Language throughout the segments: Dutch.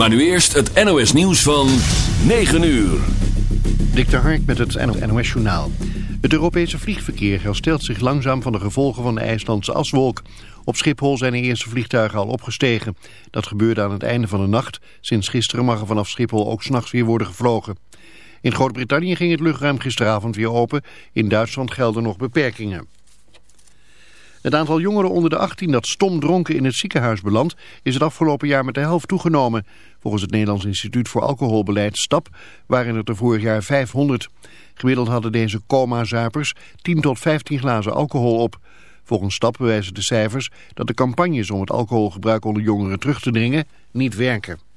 Maar nu eerst het NOS nieuws van 9 uur. Dik de Hark met het NOS Journaal. Het Europese vliegverkeer herstelt zich langzaam van de gevolgen van de IJslandse aswolk. Op Schiphol zijn de eerste vliegtuigen al opgestegen. Dat gebeurde aan het einde van de nacht. Sinds gisteren mag er vanaf Schiphol ook s'nachts weer worden gevlogen. In Groot-Brittannië ging het luchtruim gisteravond weer open. In Duitsland gelden nog beperkingen. Het aantal jongeren onder de 18 dat stom dronken in het ziekenhuis belandt... is het afgelopen jaar met de helft toegenomen. Volgens het Nederlands Instituut voor Alcoholbeleid STAP waren het er vorig jaar 500. Gemiddeld hadden deze coma-zuipers 10 tot 15 glazen alcohol op. Volgens STAP bewijzen de cijfers dat de campagnes om het alcoholgebruik onder jongeren terug te dringen niet werken.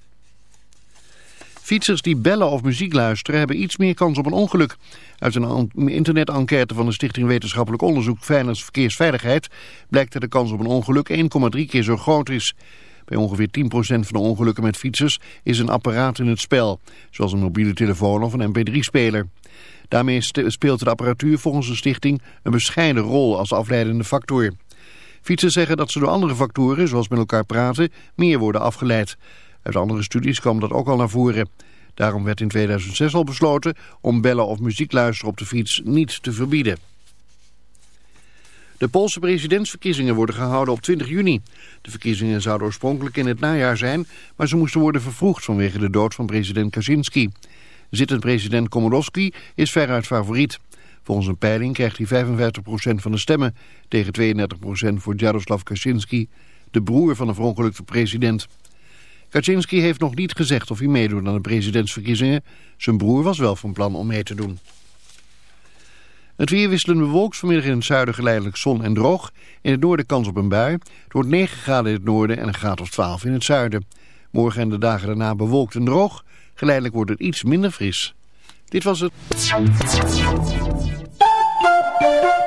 Fietsers die bellen of muziek luisteren hebben iets meer kans op een ongeluk. Uit een internet-enquête van de Stichting Wetenschappelijk Onderzoek Verkeersveiligheid blijkt dat de kans op een ongeluk 1,3 keer zo groot is. Bij ongeveer 10% van de ongelukken met fietsers is een apparaat in het spel, zoals een mobiele telefoon of een mp3-speler. Daarmee speelt de apparatuur volgens de stichting een bescheiden rol als afleidende factor. Fietsers zeggen dat ze door andere factoren, zoals met elkaar praten, meer worden afgeleid. Uit andere studies kwam dat ook al naar voren. Daarom werd in 2006 al besloten om bellen of muziek luisteren op de fiets niet te verbieden. De Poolse presidentsverkiezingen worden gehouden op 20 juni. De verkiezingen zouden oorspronkelijk in het najaar zijn, maar ze moesten worden vervroegd vanwege de dood van president Kaczynski. Zittend president Komorowski is veruit favoriet. Volgens een peiling krijgt hij 55% van de stemmen tegen 32% voor Jaroslav Kaczynski, de broer van de verongelukte president. Kaczynski heeft nog niet gezegd of hij meedoet aan de presidentsverkiezingen. Zijn broer was wel van plan om mee te doen. Het weer wisselend bewolkt vanmiddag in het zuiden geleidelijk zon en droog. In het noorden kans op een bui. Het wordt 9 graden in het noorden en een graad of 12 in het zuiden. Morgen en de dagen daarna bewolkt en droog. Geleidelijk wordt het iets minder fris. Dit was het.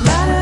Matter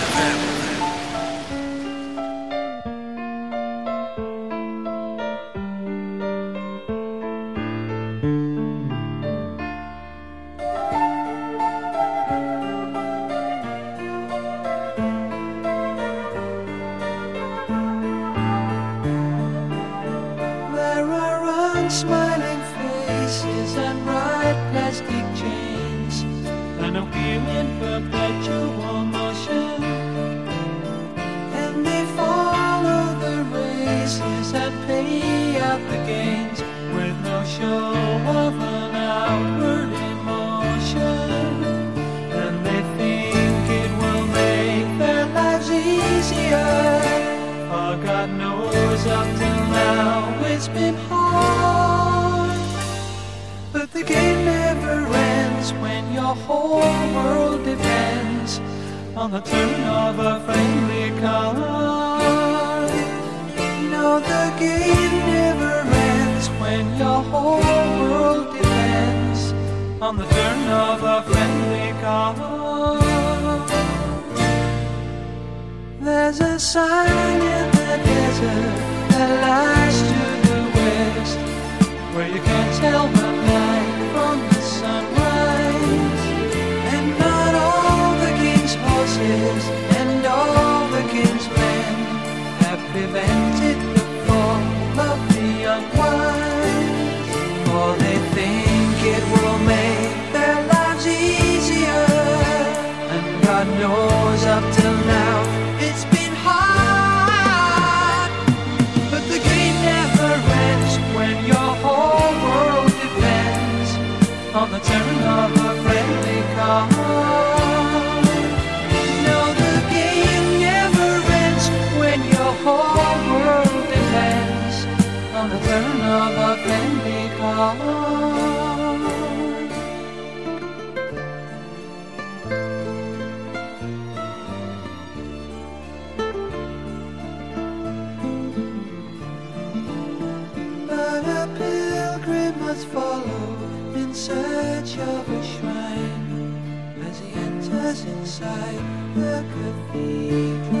another can become. But a pilgrim must follow in search of a shrine as he enters inside the cathedral.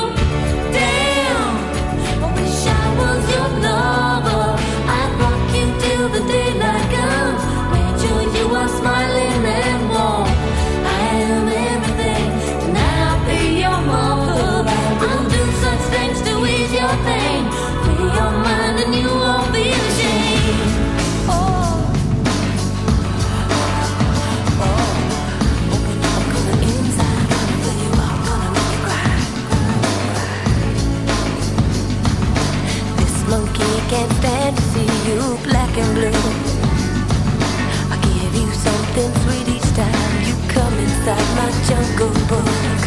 Jungle Book?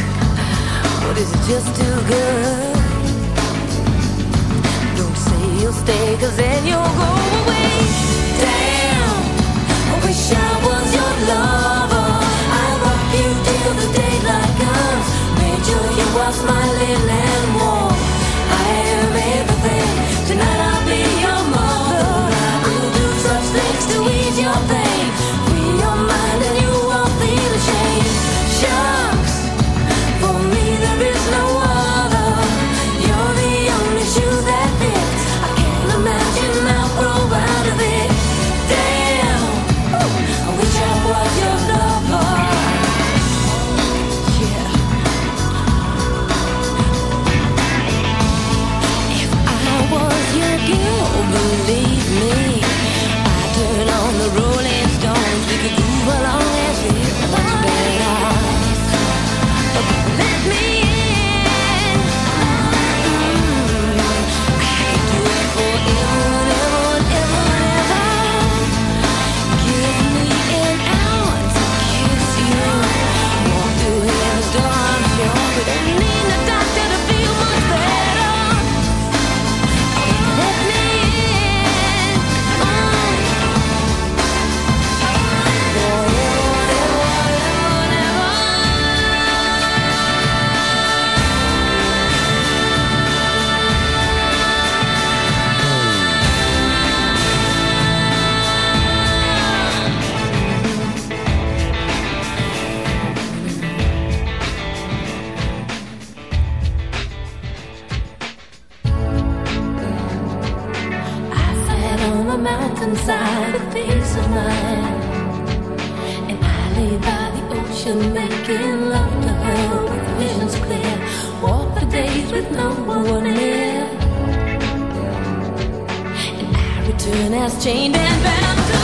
Or is it just too good? Don't say you'll stay, cause by the ocean, making love to her with visions clear. Walk the days with no one near. And I return as chained and bound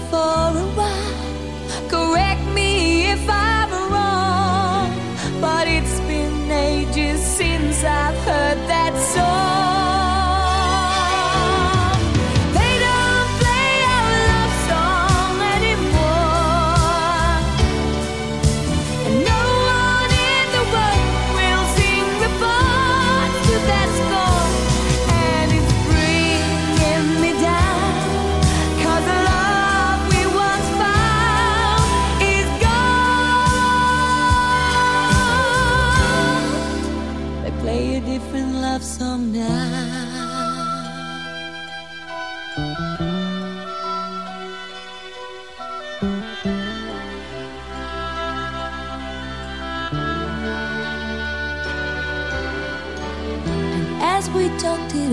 for a while. Correct me if I'm wrong, but it's been ages since I've heard that song.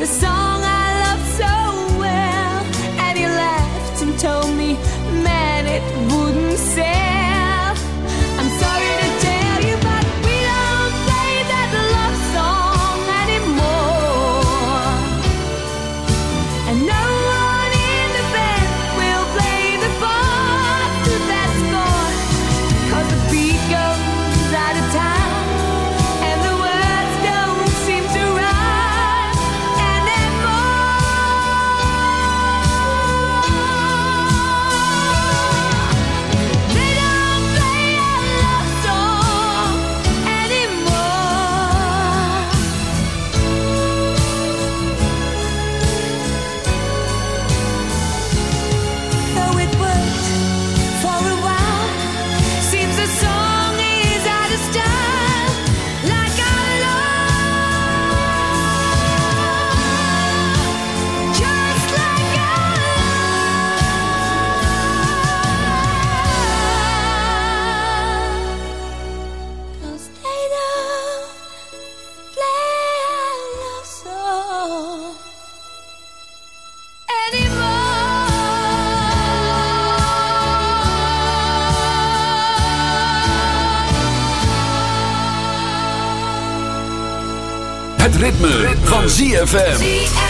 the song I loved so well, and he laughed and told me, man, it wouldn't sell. Ritme, van ZFM.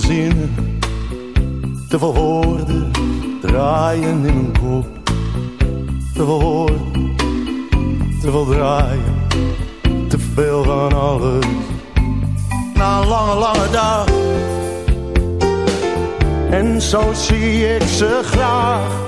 Veel zinnen, te veel woorden draaien in mijn kop. Te veel te veel draaien, te veel van alles. Na een lange, lange dag. En zo zie ik ze graag.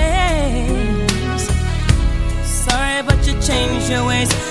change your ways.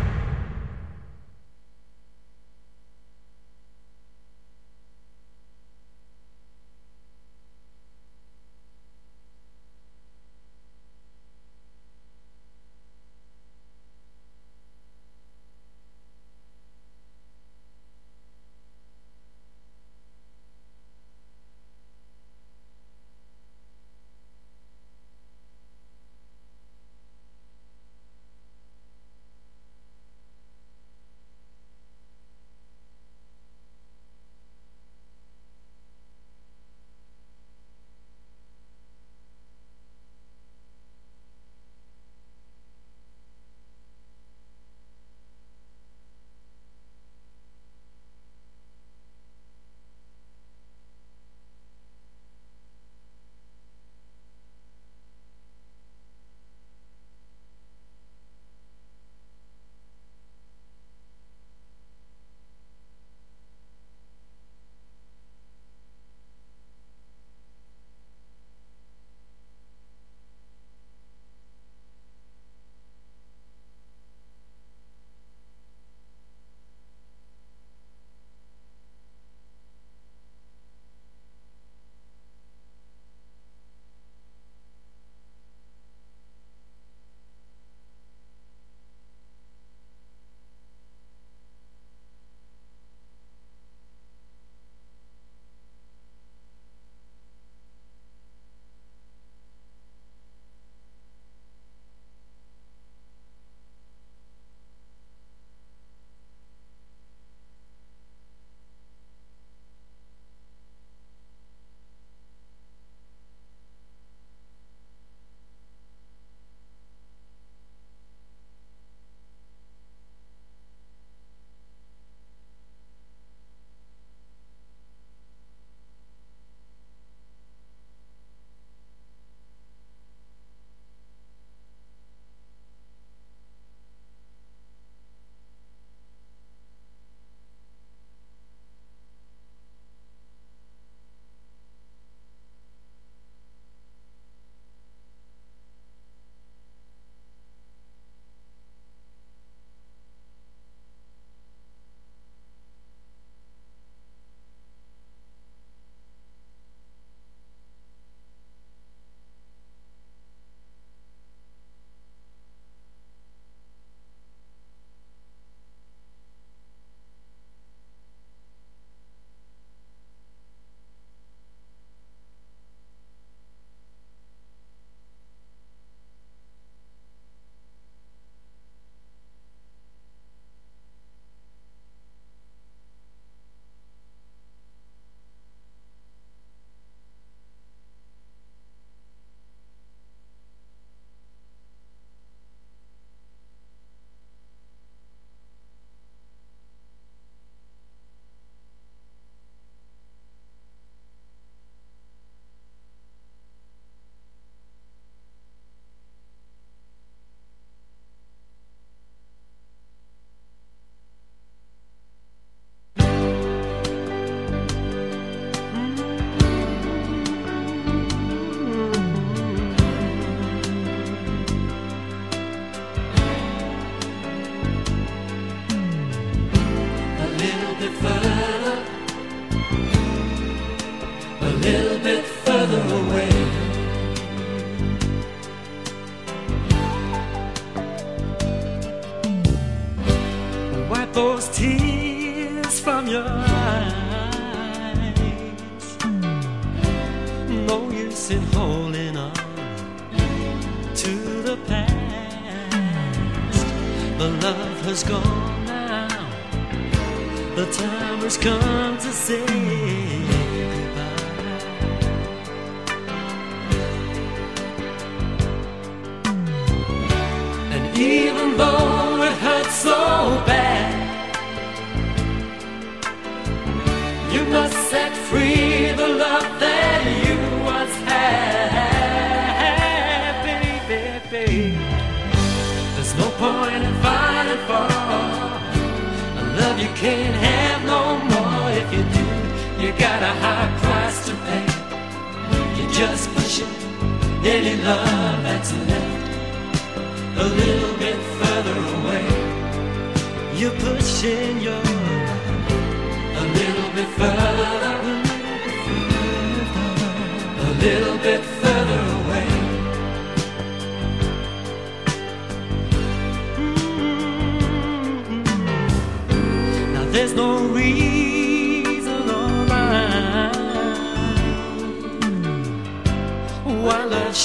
Just pushing any love that's left a little bit further away. You're pushing your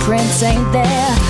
Prince ain't there.